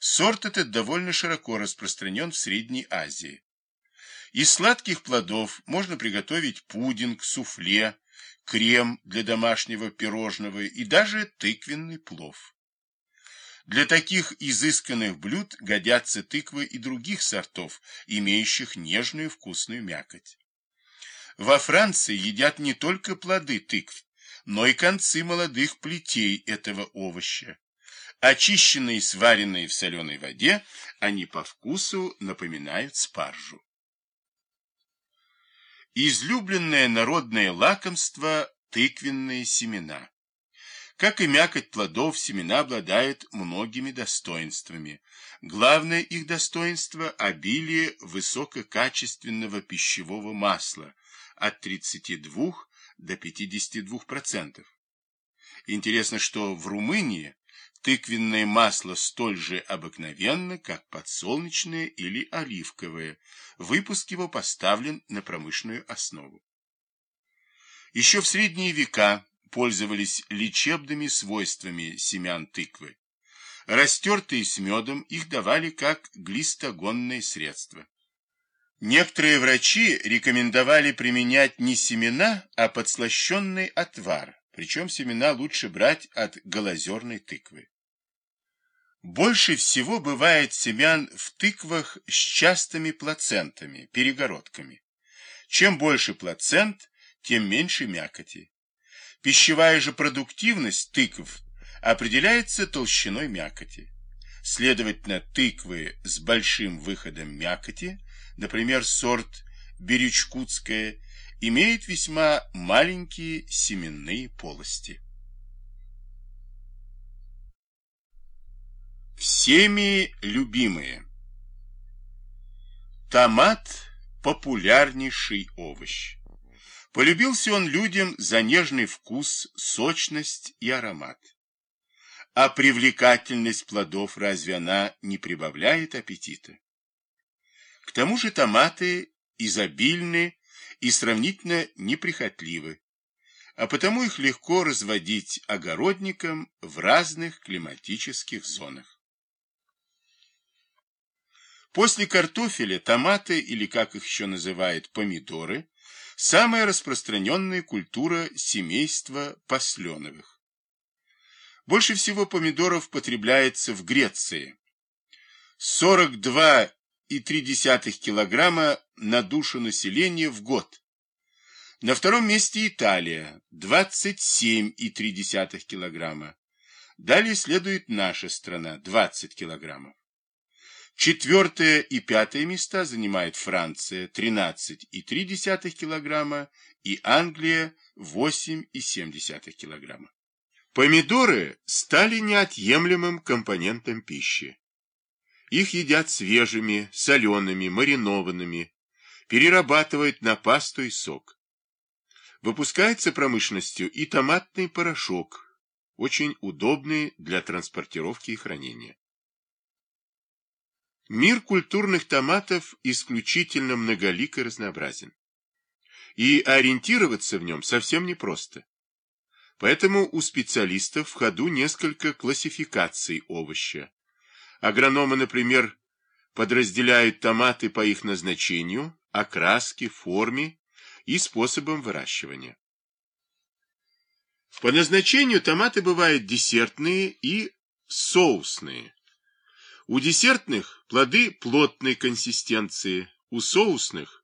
Сорт этот довольно широко распространен в Средней Азии. Из сладких плодов можно приготовить пудинг, суфле, крем для домашнего пирожного и даже тыквенный плов. Для таких изысканных блюд годятся тыквы и других сортов, имеющих нежную вкусную мякоть. Во Франции едят не только плоды тыкв, но и концы молодых плетей этого овоща. Очищенные и сваренные в соленой воде, они по вкусу напоминают спаржу. Излюбленное народное лакомство – тыквенные семена. Как и мякоть плодов, семена обладают многими достоинствами. Главное их достоинство – обилие высококачественного пищевого масла от 32 до 52%. Интересно, что в Румынии тыквенное масло столь же обыкновенно, как подсолнечное или оливковое. Выпуск его поставлен на промышленную основу. Еще в средние века пользовались лечебными свойствами семян тыквы. Растертые с медом их давали как глистогонное средство. Некоторые врачи рекомендовали применять не семена, а подслащенный отвар, причем семена лучше брать от голозерной тыквы. Больше всего бывает семян в тыквах с частыми плацентами, перегородками. Чем больше плацент, тем меньше мякоти. Пищевая же продуктивность тыкв определяется толщиной мякоти. Следовательно, тыквы с большим выходом мякоти, например, сорт берючкутская, имеют весьма маленькие семенные полости. Всеми любимые. Томат – популярнейший овощ. Полюбился он людям за нежный вкус, сочность и аромат. А привлекательность плодов разве она не прибавляет аппетита? К тому же томаты изобильны и сравнительно неприхотливы, а потому их легко разводить огородникам в разных климатических зонах. После картофеля томаты, или как их еще называют помидоры, Самая распространенная культура семейства посленовых. Больше всего помидоров потребляется в Греции. 42,3 килограмма на душу населения в год. На втором месте Италия 27,3 килограмма. Далее следует наша страна 20 килограммов. Четвертое и пятое места занимает Франция 13,3 килограмма и Англия 8,7 килограмма. Помидоры стали неотъемлемым компонентом пищи. Их едят свежими, солеными, маринованными, перерабатывают на пасту и сок. Выпускается промышленностью и томатный порошок, очень удобный для транспортировки и хранения. Мир культурных томатов исключительно многолик и разнообразен. И ориентироваться в нем совсем непросто. Поэтому у специалистов в ходу несколько классификаций овоща. Агрономы, например, подразделяют томаты по их назначению, окраске, форме и способам выращивания. По назначению томаты бывают десертные и соусные. У десертных плоды плотной консистенции, у соусных